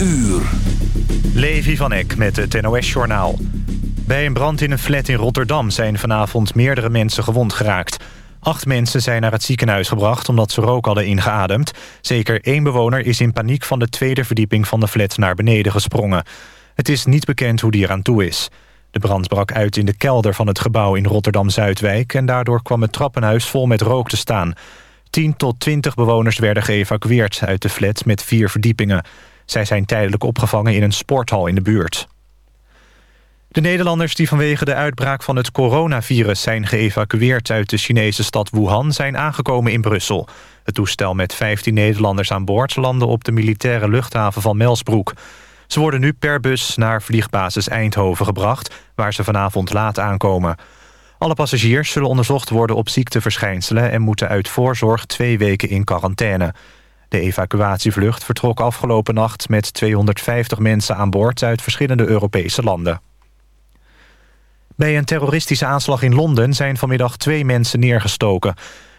uur. Levi van Eck met het NOS-journaal. Bij een brand in een flat in Rotterdam zijn vanavond meerdere mensen gewond geraakt. Acht mensen zijn naar het ziekenhuis gebracht omdat ze rook hadden ingeademd. Zeker één bewoner is in paniek van de tweede verdieping van de flat naar beneden gesprongen. Het is niet bekend hoe die eraan toe is. De brand brak uit in de kelder van het gebouw in Rotterdam-Zuidwijk... en daardoor kwam het trappenhuis vol met rook te staan. 10 tot 20 bewoners werden geëvacueerd uit de flat met vier verdiepingen. Zij zijn tijdelijk opgevangen in een sporthal in de buurt. De Nederlanders die vanwege de uitbraak van het coronavirus... zijn geëvacueerd uit de Chinese stad Wuhan... zijn aangekomen in Brussel. Het toestel met 15 Nederlanders aan boord... landde op de militaire luchthaven van Melsbroek. Ze worden nu per bus naar vliegbasis Eindhoven gebracht... waar ze vanavond laat aankomen. Alle passagiers zullen onderzocht worden op ziekteverschijnselen... en moeten uit voorzorg twee weken in quarantaine. De evacuatievlucht vertrok afgelopen nacht met 250 mensen aan boord... uit verschillende Europese landen. Bij een terroristische aanslag in Londen zijn vanmiddag twee mensen neergestoken.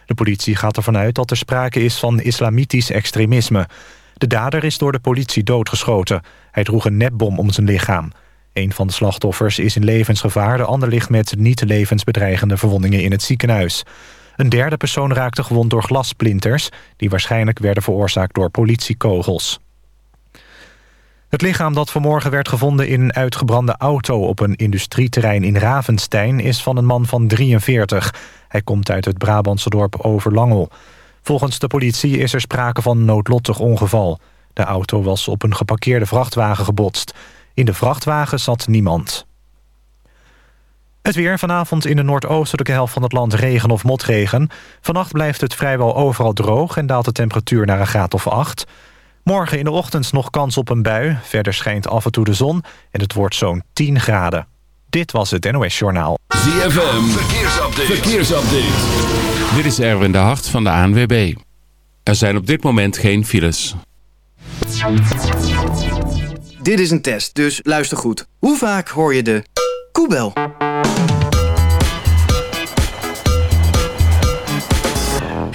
De politie gaat ervan uit dat er sprake is van islamitisch extremisme. De dader is door de politie doodgeschoten. Hij droeg een nepbom om zijn lichaam. Een van de slachtoffers is in levensgevaar... de ander ligt met niet levensbedreigende verwondingen in het ziekenhuis. Een derde persoon raakte gewond door glassplinters... die waarschijnlijk werden veroorzaakt door politiekogels. Het lichaam dat vanmorgen werd gevonden in een uitgebrande auto... op een industrieterrein in Ravenstein is van een man van 43. Hij komt uit het Brabantse dorp Overlangel. Volgens de politie is er sprake van noodlottig ongeval. De auto was op een geparkeerde vrachtwagen gebotst. In de vrachtwagen zat niemand. Het weer vanavond in de noordoostelijke helft van het land regen of motregen. Vannacht blijft het vrijwel overal droog en daalt de temperatuur naar een graad of 8. Morgen in de ochtend nog kans op een bui. Verder schijnt af en toe de zon en het wordt zo'n 10 graden. Dit was het NOS Journaal. ZFM, verkeersupdate. verkeersupdate. Dit is Erwin de Hart van de ANWB. Er zijn op dit moment geen files. Dit is een test, dus luister goed. Hoe vaak hoor je de koebel?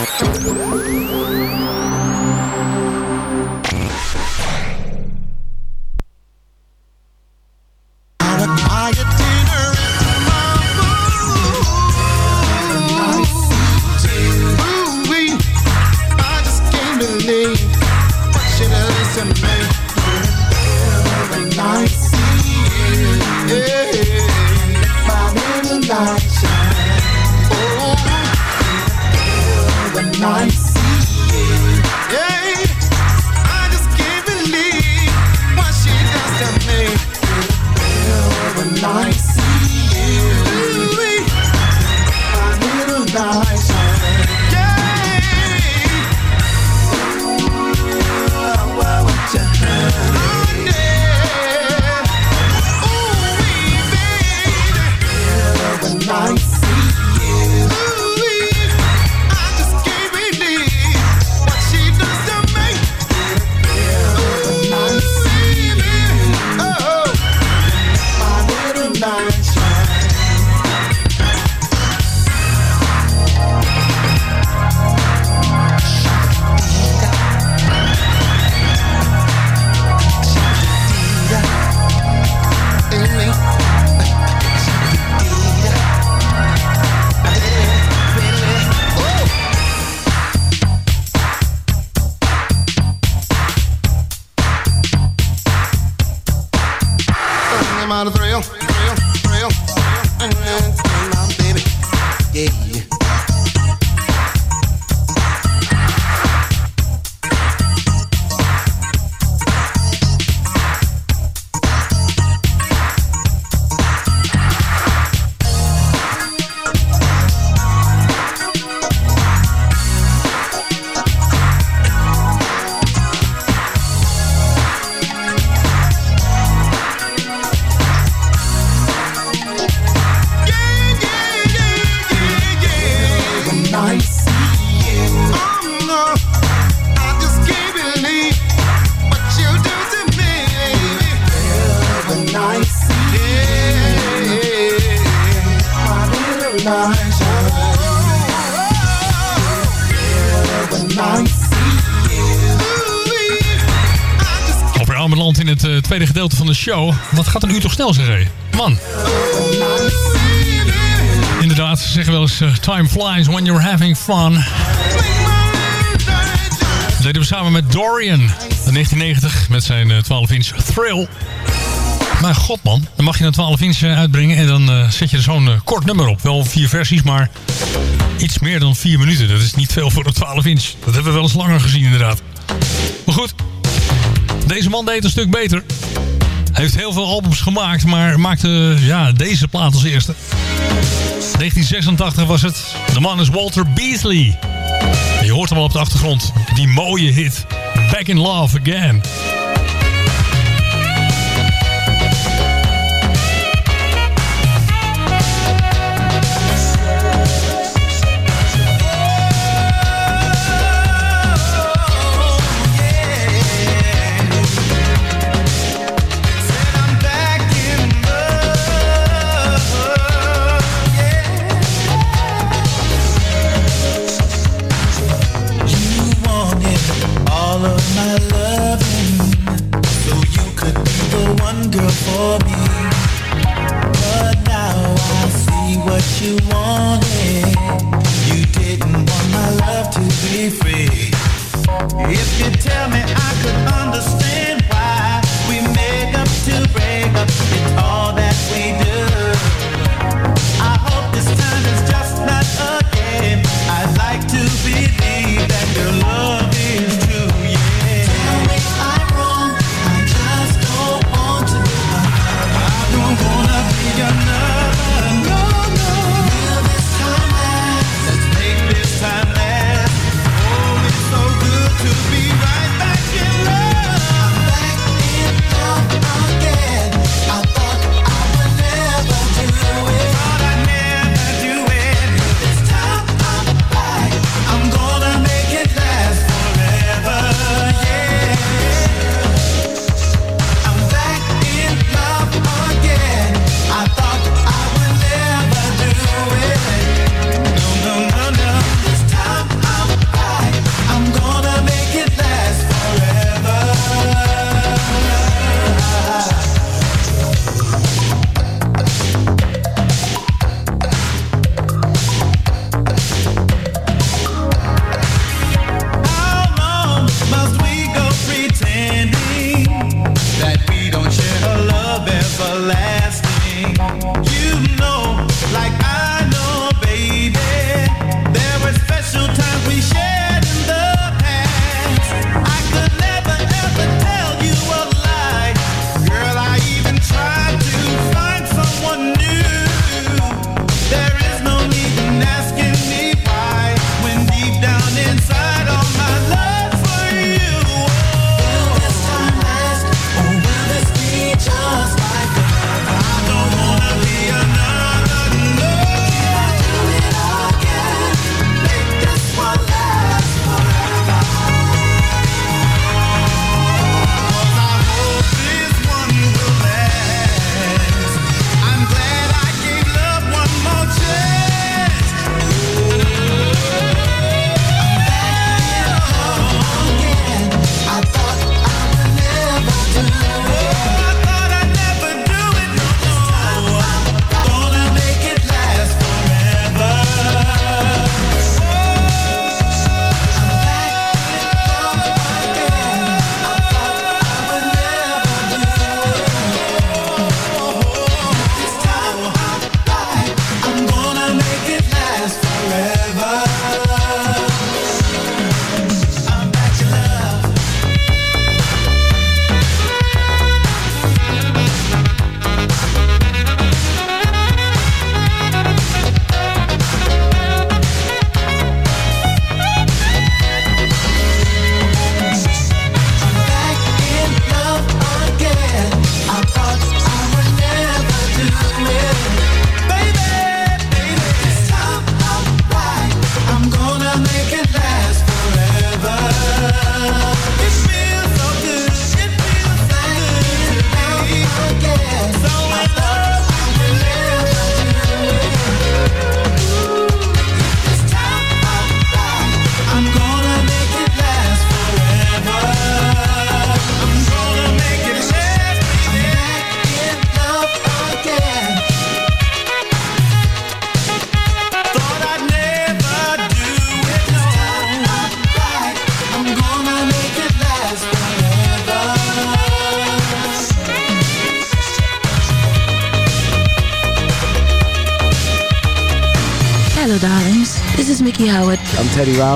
I admire nights. Yeah, I just can't believe what she does to me. Middle of the night. Ooh, I need a light. Wat gaat een uur toch snel zeggen? Man. Inderdaad, ze zeggen wel eens... Uh, time flies when you're having fun. Dat deden we samen met Dorian. In 1990 met zijn 12-inch Thrill. Maar god man, dan mag je een 12 inch uitbrengen en dan zet je er zo'n kort nummer op. Wel vier versies, maar iets meer dan vier minuten. Dat is niet veel voor een 12 inch. Dat hebben we wel eens langer gezien inderdaad. Maar goed, deze man deed een stuk beter. Heeft heel veel albums gemaakt, maar maakte ja, deze plaat als eerste. 1986 was het. De man is Walter Beasley. je hoort hem al op de achtergrond. Die mooie hit. Back in Love Again. you want.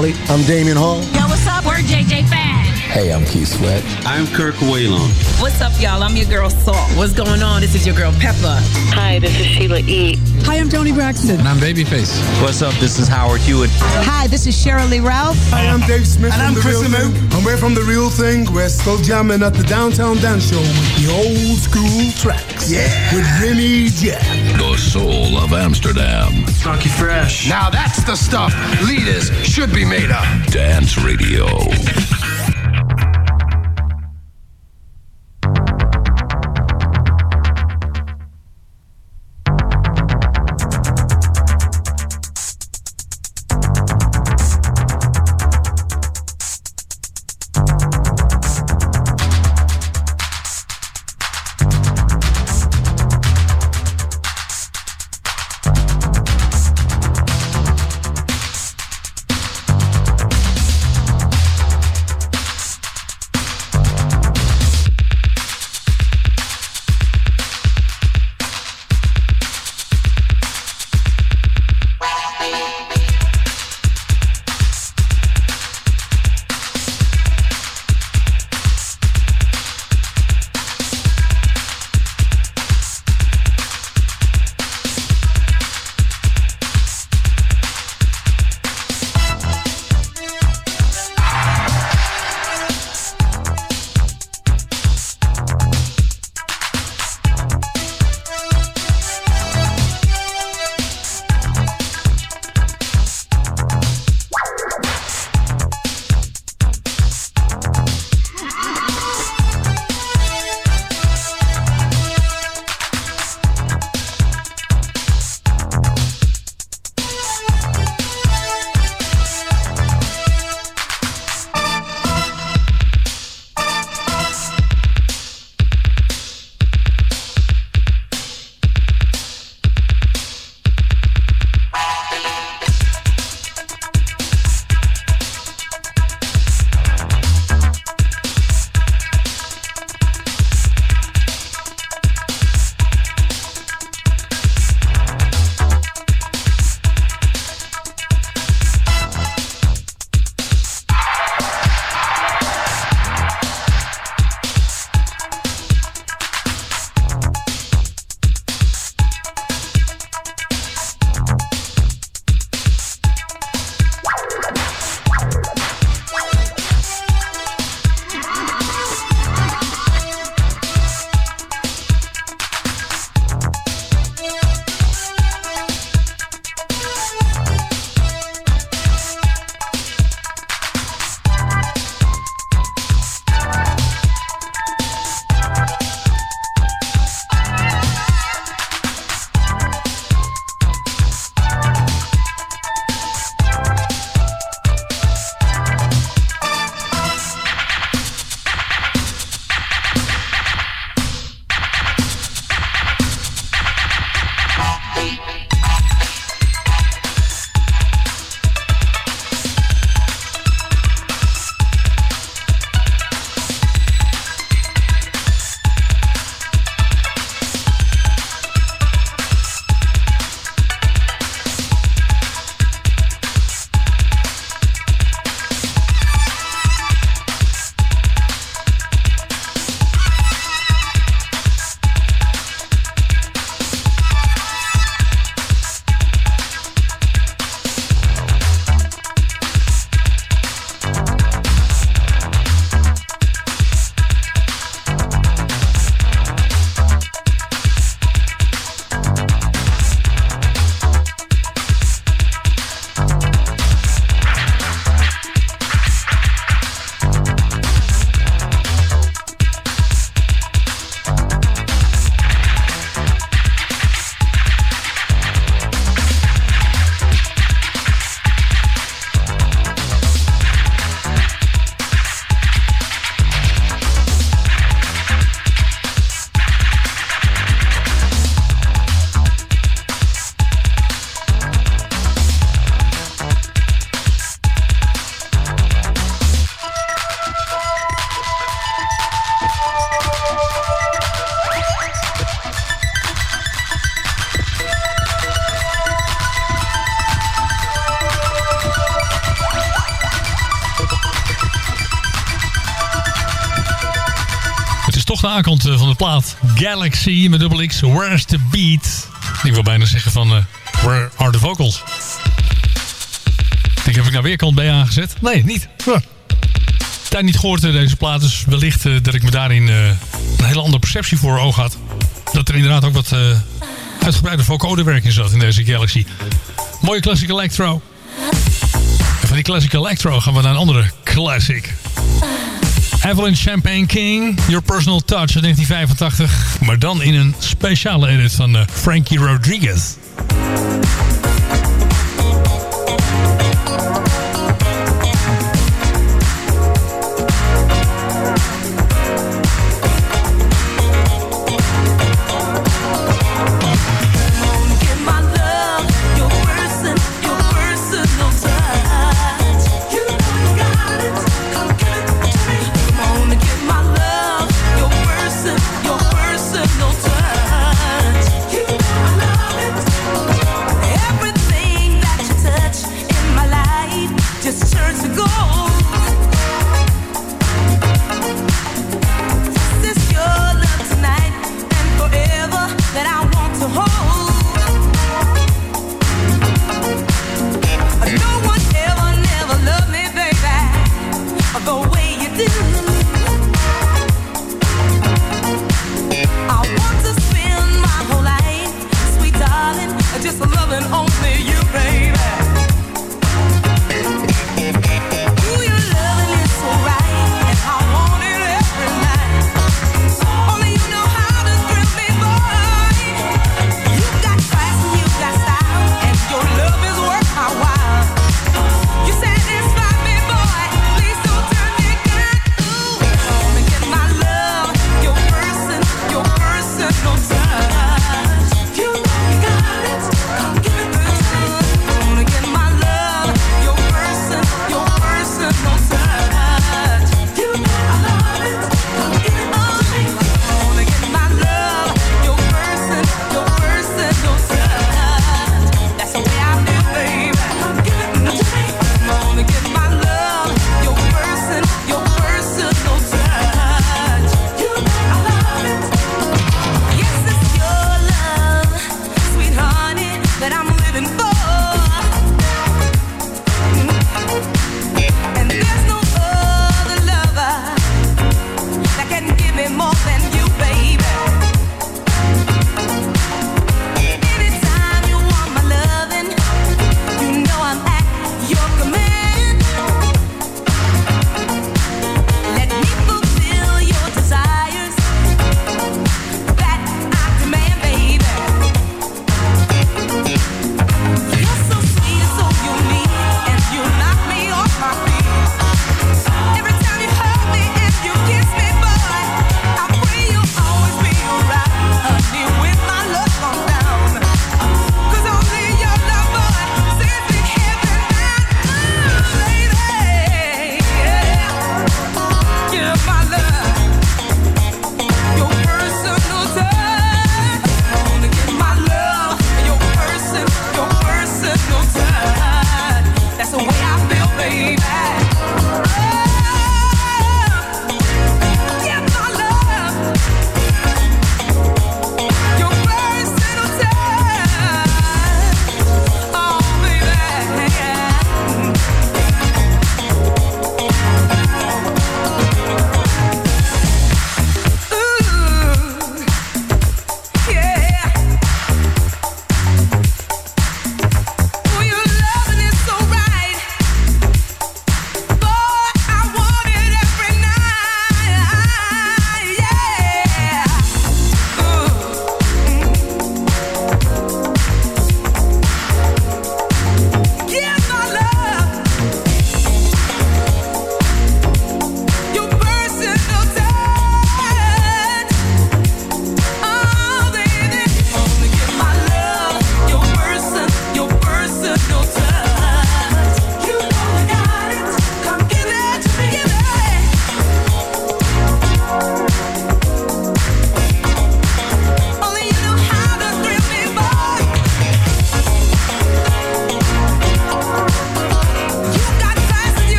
I'm Teddy I'm Damian Hall. Yo, what's up? We're JJ Fad. Hey, I'm Keith Sweat. I'm Kirk Whalon. What's up, y'all? I'm your girl Salt. What's going on? This is your girl Pepper. Hi, this is Sheila E. Hi, I'm Tony Braxton. And I'm Babyface. What's up? This is Howard Hewitt. Hi, this is Cheryl Lee Ralph. Hi, I'm Dave Smith. And I'm Chris Amook. And we're from The Real Thing. We're still jamming at the Downtown Dance Show with the old school tracks. Yeah. With Remy Jack. The soul of Amsterdam. Funky Fresh. Now that's the stuff leaders should be made of. Dance Radio. De aankant van de plaat. Galaxy met dubbel X, Where's the Beat? Ik wil bijna zeggen van, uh, where are the vocals? Ik denk, heb ik nou weer kant B aangezet? Nee, niet. Huh. Tijd niet gehoord deze plaat, dus wellicht uh, dat ik me daarin uh, een hele andere perceptie voor oog had. Dat er inderdaad ook wat uitgebreide vocoderwerk in zat in deze Galaxy. Mooie classic electro. En van die classic electro gaan we naar een andere classic. Evelyn Champagne King, Your Personal Touch uit 1985. Maar dan in een speciale edit van uh, Frankie Rodriguez.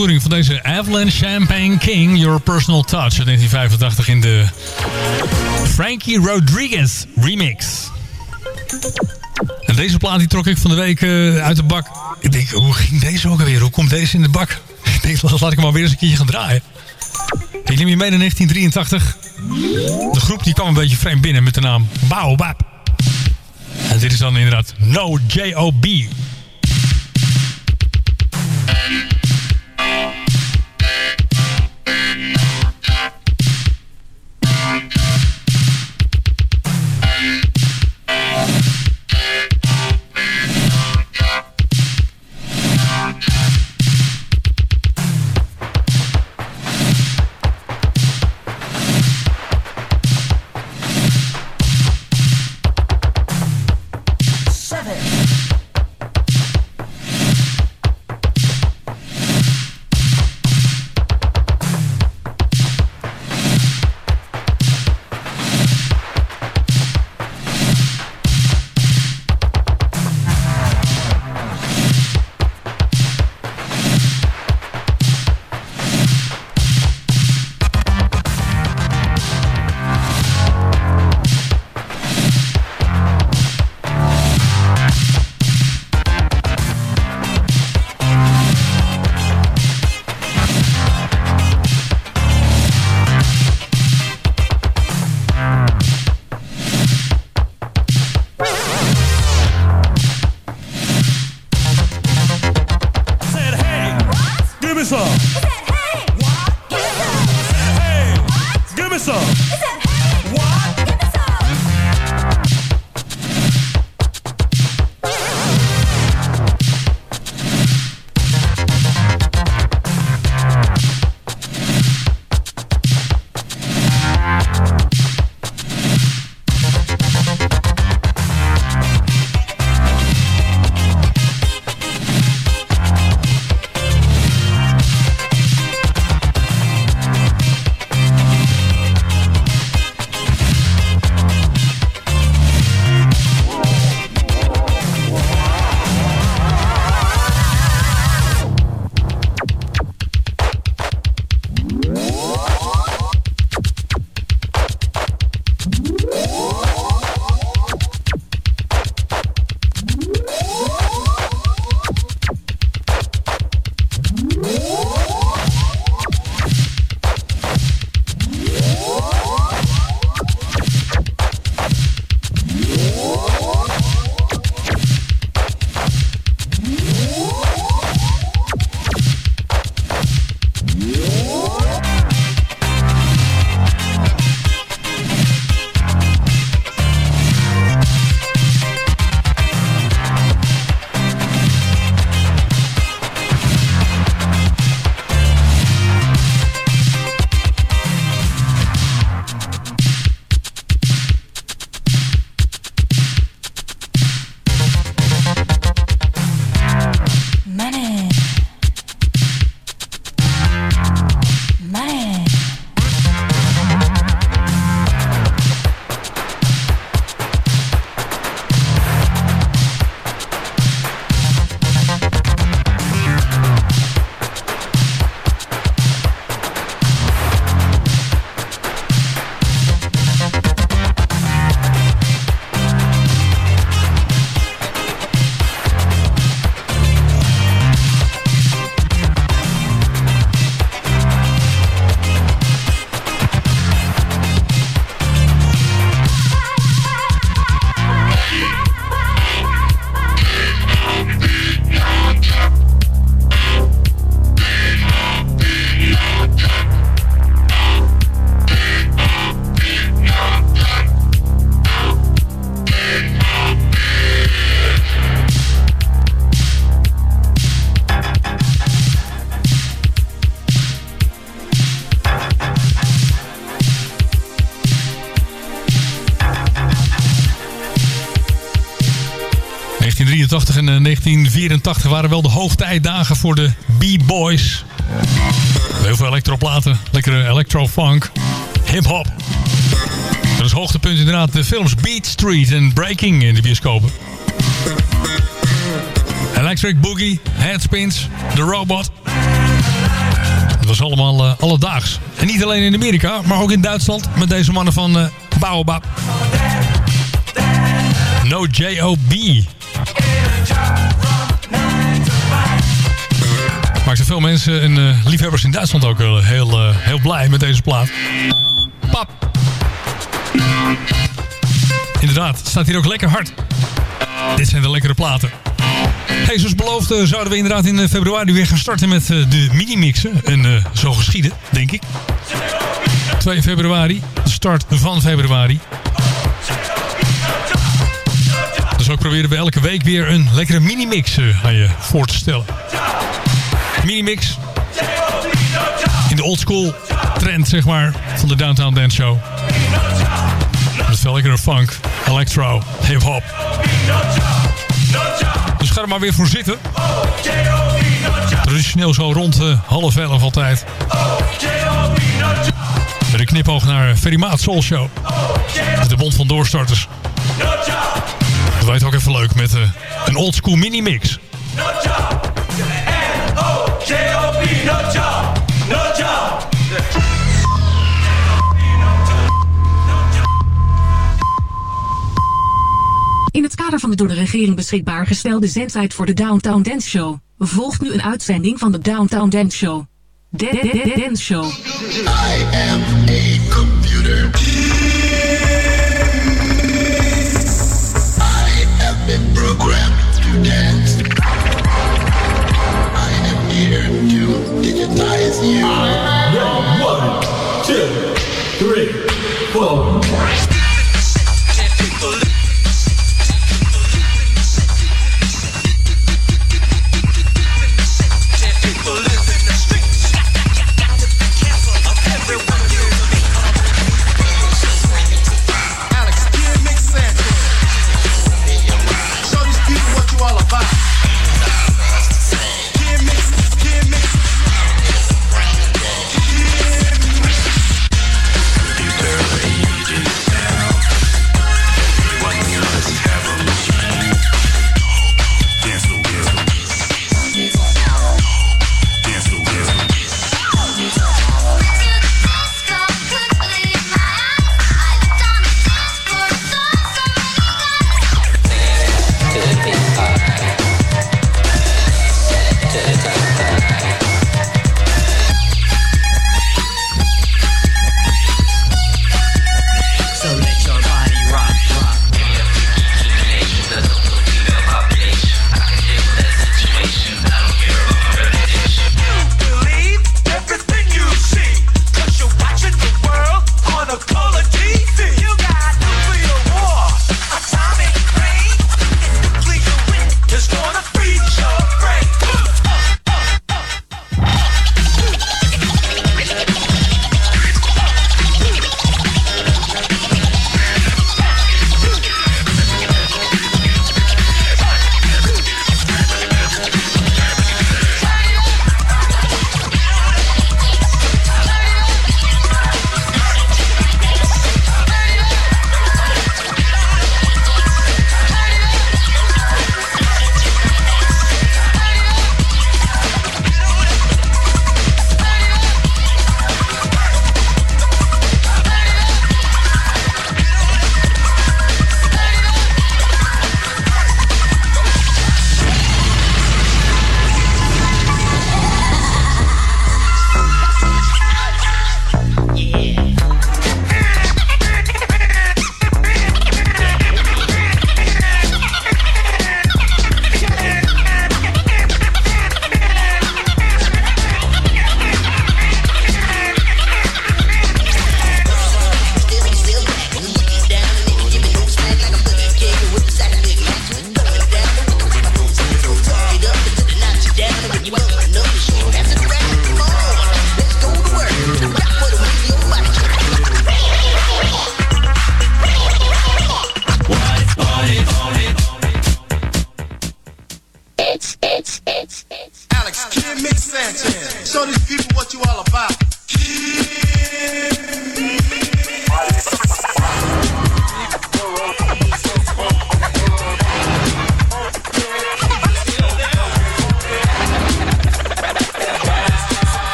Uitvoering van deze Avalanche Champagne King, Your Personal Touch uit 1985 in de Frankie Rodriguez remix. En deze plaat die trok ik van de week uh, uit de bak. Ik denk, hoe ging deze ook alweer? Hoe komt deze in de bak? Ik denk, laat ik hem maar weer eens een keertje gaan draaien. Ik neem je mee in 1983. De groep die kwam een beetje vreemd binnen met de naam Baobab. En dit is dan inderdaad No J.O.B. 1984 eh, waren wel de hoogtijdagen voor de B-Boys. Heel veel elektroplaten, lekkere electro-funk, hip-hop. Dat is hoogtepunt inderdaad de films Beat Street en Breaking in de bioscopen. Electric Boogie, Headspins, The Robot. was allemaal uh, alledaags. En niet alleen in Amerika, maar ook in Duitsland met deze mannen van uh, Baobab. No J.O.B. Maakten veel mensen en uh, liefhebbers in Duitsland ook heel, heel, heel blij met deze plaat. Pap. Inderdaad, het staat hier ook lekker hard. Dit zijn de lekkere platen. Hey, zoals beloofd zouden we inderdaad in februari weer gaan starten met de mini-mixen. En zo geschieden, denk ik. 2 februari, start van februari. Ook proberen we elke week weer een lekkere mini-mix aan je voor te stellen. Mini-mix. In de oldschool trend, zeg maar, van de Downtown Dance Show. Met veel lekkere funk, electro, hip-hop. Dus ga er maar weer voor zitten. Traditioneel zo rond uh, half elf altijd. Met een knipoog naar Ferry Maat Soul Show. De bond van doorstarters. Dat weet ook even leuk met uh, een oldschool mini-mix. In het kader van de door de regering beschikbaar gestelde zendtijd voor de Downtown Dance Show... volgt nu een uitzending van de Downtown Dance Show. De Dance Show. I am a computer. 你妈的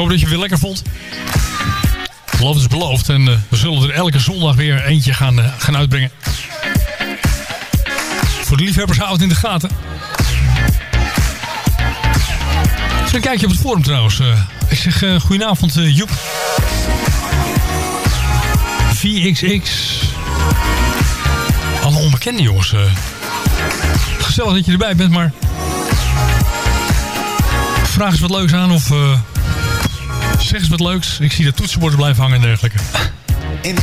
hoop dat je het weer lekker vond. Beloofd is beloofd. En uh, we zullen er elke zondag weer eentje gaan, uh, gaan uitbrengen. Voor de liefhebbers in de gaten. Zo een kijkje op het forum trouwens. Uh, ik zeg goedenavond Joep. VXX. Allemaal onbekende jongens. Gezellig dat je erbij bent, maar... Vraag eens wat leuks aan of... Zeg eens wat leuks. Ik zie dat toetsenborden blijven hangen en dergelijke. In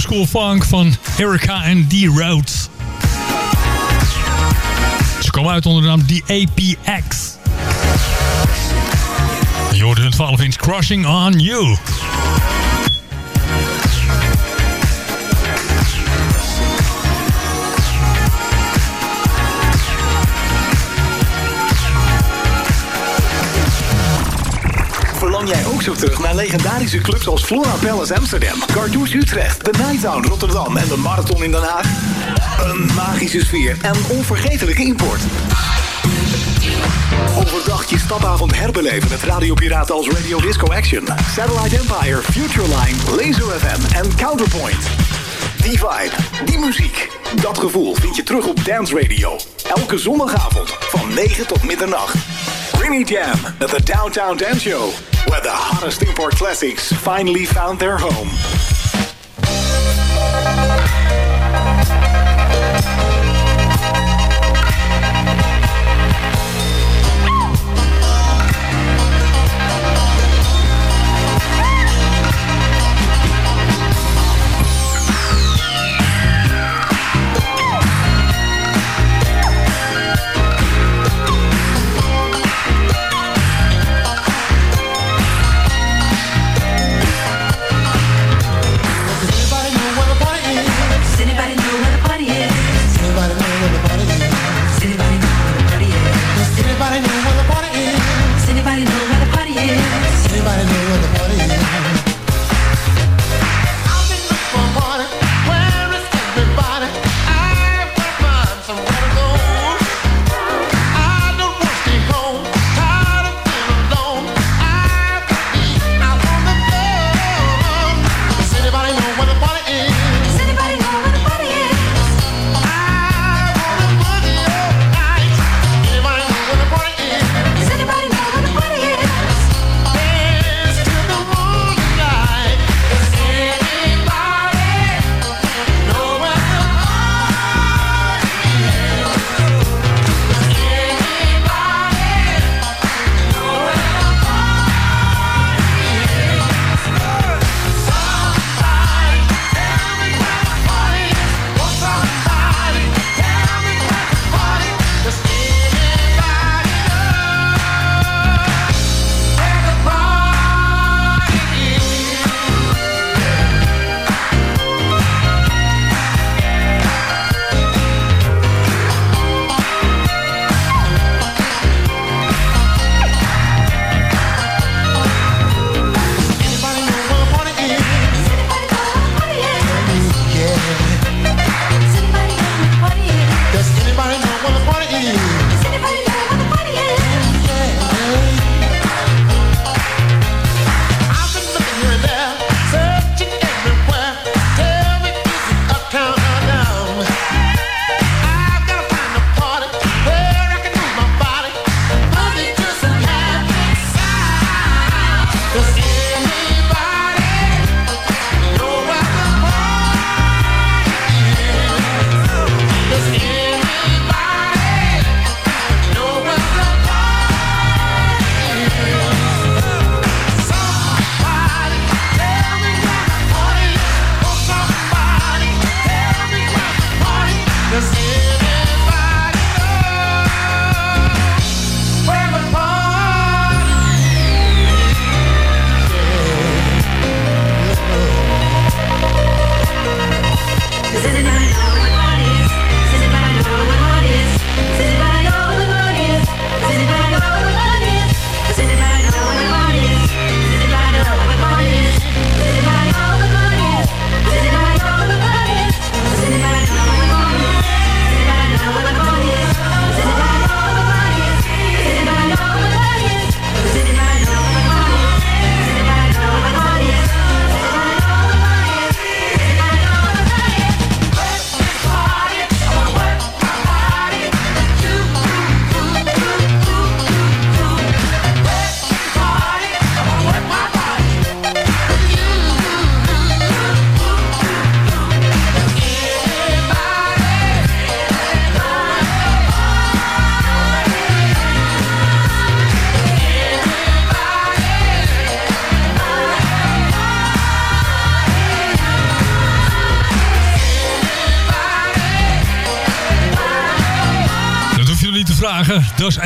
School funk van Erica en D-Road. Ze komen uit onder de naam DAPX. Je hoort hun 12 inch Crushing on You. Zo terug naar legendarische clubs als Flora Palace Amsterdam, Cartouche Utrecht, de Nighttown Rotterdam en de Marathon in Den Haag? Een magische sfeer en onvergetelijke import. Overdag je stapavond herbeleven met radiopiraten als Radio Disco Action, Satellite Empire, Futureline, Laser FM en Counterpoint. Die vibe, die muziek, dat gevoel vind je terug op Dance Radio. Elke zondagavond van 9 tot middernacht. Rainy Jam at the Downtown Dance Show, where the hottest import classics finally found their home.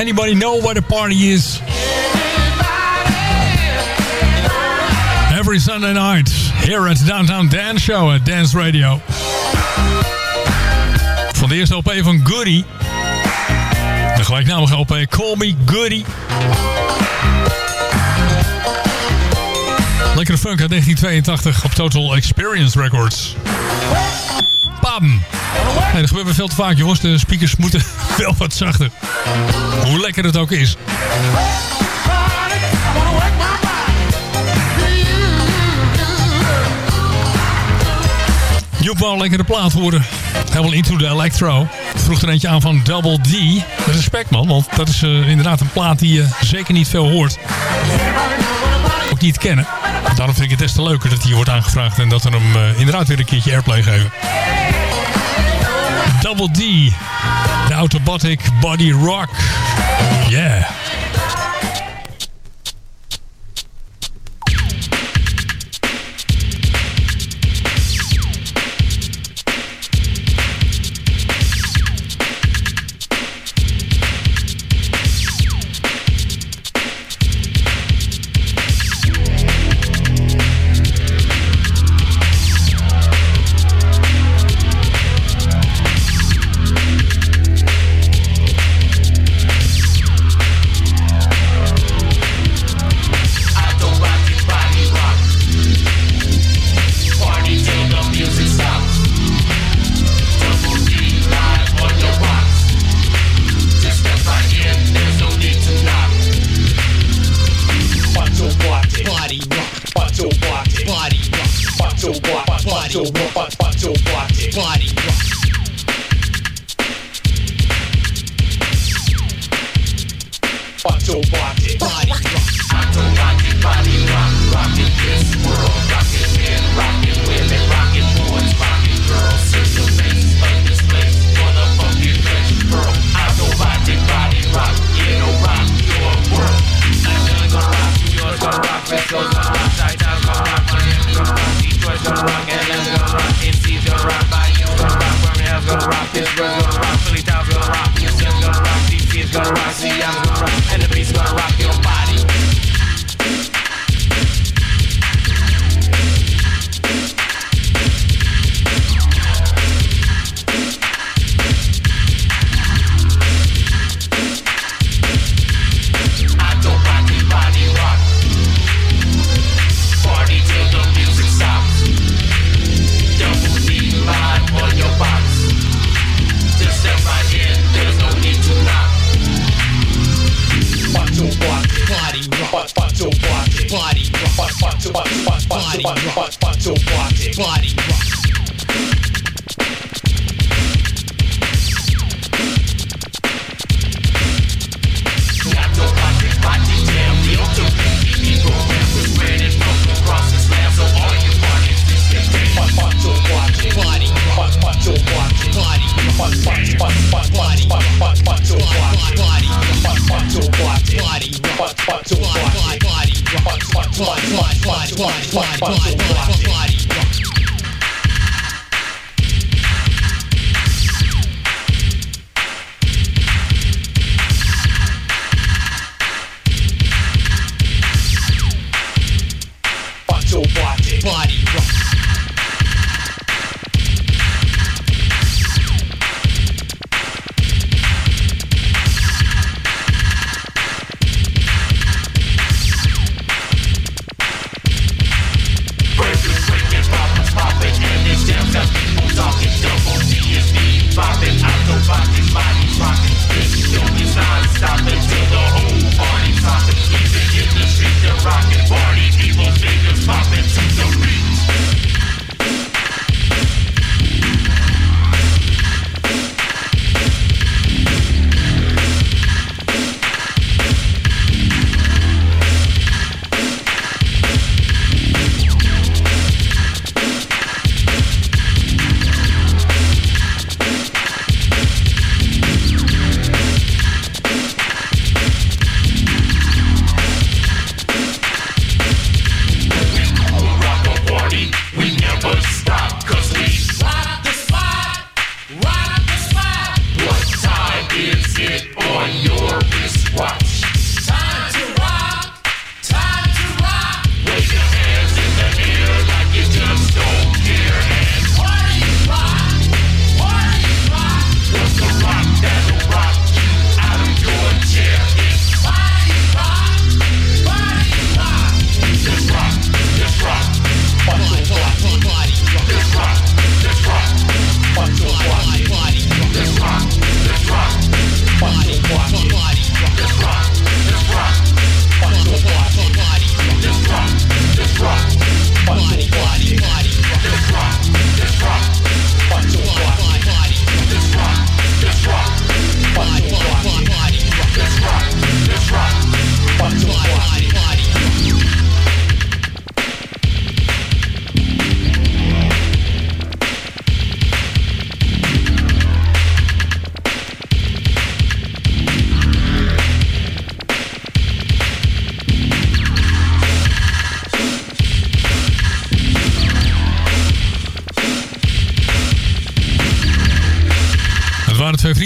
Anybody know where the party is? Every Sunday night here at Downtown Dance Show at Dance Radio. Van de eerste LP van Goody. De gelijknamige LP Call Me Goody. Lekkere funk uit 1982 op Total Experience Records. Pam! Nee, dat gebeurt me veel te vaak, jongens. De speakers moeten wel wat zachter. Hoe lekker het ook is. Joep wou lekker de plaat horen. Helemaal into the electro. Vroeg er eentje aan van Double D. Respect man, want dat is uh, inderdaad een plaat die je zeker niet veel hoort. Ook niet kennen. Daarom vind ik het des te leuker dat hij wordt aangevraagd en dat we hem uh, inderdaad weer een keertje airplay geven. Double D. De Autobotic Body Rock. Yeah.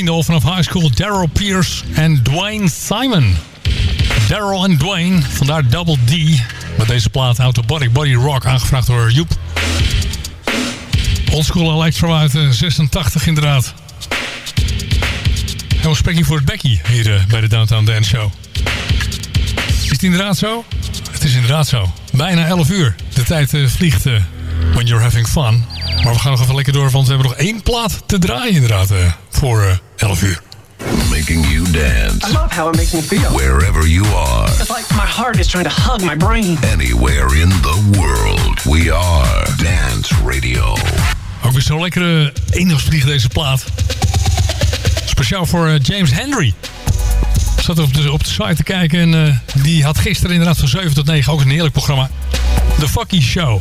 Vrienden vanaf high school. Daryl Pierce en Dwayne Simon. Daryl en Dwayne, vandaar Double D. Met deze plaat Autobody Body Rock, aangevraagd door Joep. Oldschool Electro uit 86 inderdaad. En we spreken voor het Becky hier uh, bij de Downtown Dance Show. Is het inderdaad zo? Het is inderdaad zo. Bijna 11 uur. De tijd uh, vliegt when you're having fun. Maar we gaan nog even lekker door, want we hebben nog één plaat te draaien inderdaad voor 11 uur. Making you dance. I love how it makes me feel. Wherever you are. It's like my heart is trying to hug my brain. Anywhere in the world. We are Dance Radio. Ook weer zo'n lekkere eendagsvlieg deze plaat. Speciaal voor uh, James Henry. Ik zat op de, op de site te kijken en uh, die had gisteren inderdaad van 7 tot 9 ook een heerlijk programma. The Fucky Show.